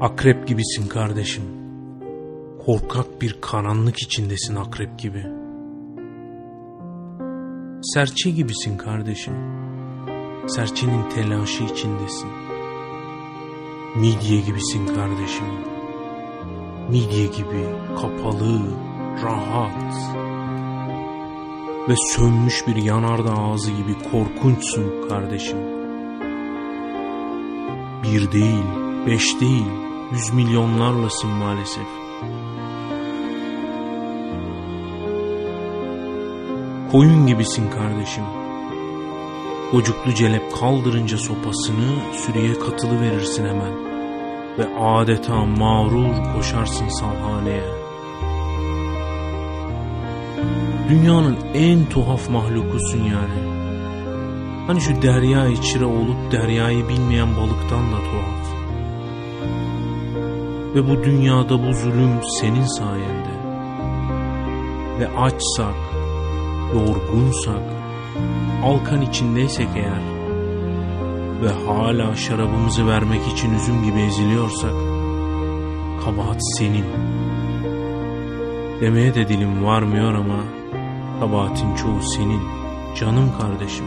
Akrep gibisin kardeşim. Korkak bir karanlık içindesin akrep gibi. Serçe gibisin kardeşim. Serçenin telaşı içindesin. Midye gibisin kardeşim. Midye gibi kapalı, rahat ve sönmüş bir yanardağ ağzı gibi korkunçsun kardeşim. Bir değil, beş değil, yüz milyonlarlasın maalesef. Koyun gibisin kardeşim. Gocuklu celep kaldırınca sopasını sürüye katılı verirsin hemen. Ve adeta mağrur koşarsın salhaneye. Dünyanın en tuhaf mahlukusun yani. Hani şu derya içire olup deryayı bilmeyen balıktan da tuhaf. Ve bu dünyada bu zulüm senin sayende. Ve açsak, yorgunsak, alkan içindeysek eğer ve hala şarabımızı vermek için üzüm gibi eziliyorsak, kabahat senin. Demeye de dilim varmıyor ama kabahatin çoğu senin, canım kardeşim.